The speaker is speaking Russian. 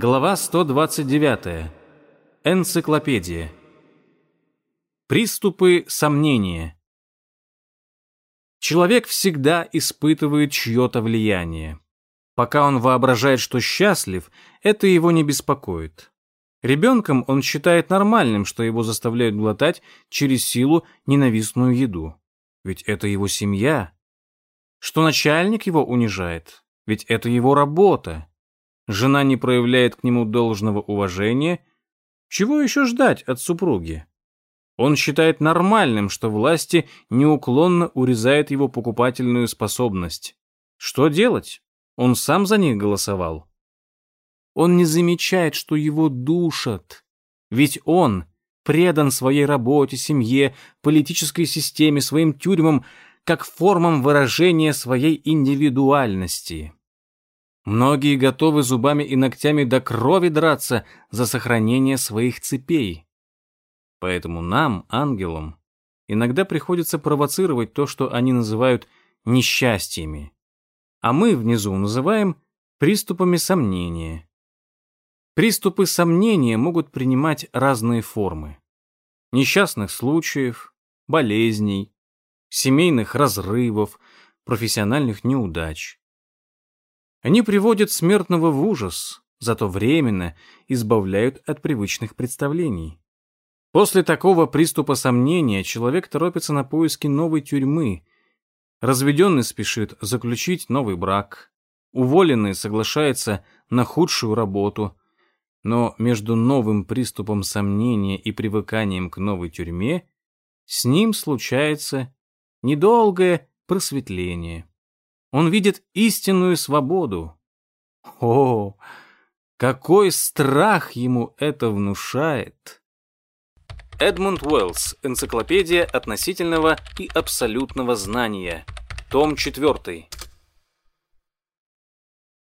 Глава 129. Энциклопедия. Приступы сомнения. Человек всегда испытывает чье-то влияние. Пока он воображает, что счастлив, это его не беспокоит. Ребенком он считает нормальным, что его заставляют глотать через силу ненавистную еду. Ведь это его семья. Что начальник его унижает. Ведь это его работа жена не проявляет к нему должного уважения, чего еще ждать от супруги? Он считает нормальным, что власти неуклонно урезают его покупательную способность. Что делать? Он сам за них голосовал. Он не замечает, что его душат. Ведь он предан своей работе, семье, политической системе, своим тюрьмам, как формам выражения своей индивидуальности. Многие готовы зубами и ногтями до крови драться за сохранение своих цепей. Поэтому нам, ангелам, иногда приходится провоцировать то, что они называют несчастьями, а мы внизу называем приступами сомнения. Приступы сомнения могут принимать разные формы. Несчастных случаев, болезней, семейных разрывов, профессиональных неудач. Они приводят смертного в ужас, зато временно избавляют от привычных представлений. После такого приступа сомнения человек торопится на поиски новой тюрьмы. Разведенный спешит заключить новый брак. Уволенный соглашается на худшую работу. Но между новым приступом сомнения и привыканием к новой тюрьме с ним случается недолгое просветление. Он видит истинную свободу. О, какой страх ему это внушает! Эдмунд Уэллс. Энциклопедия относительного и абсолютного знания. Том 4.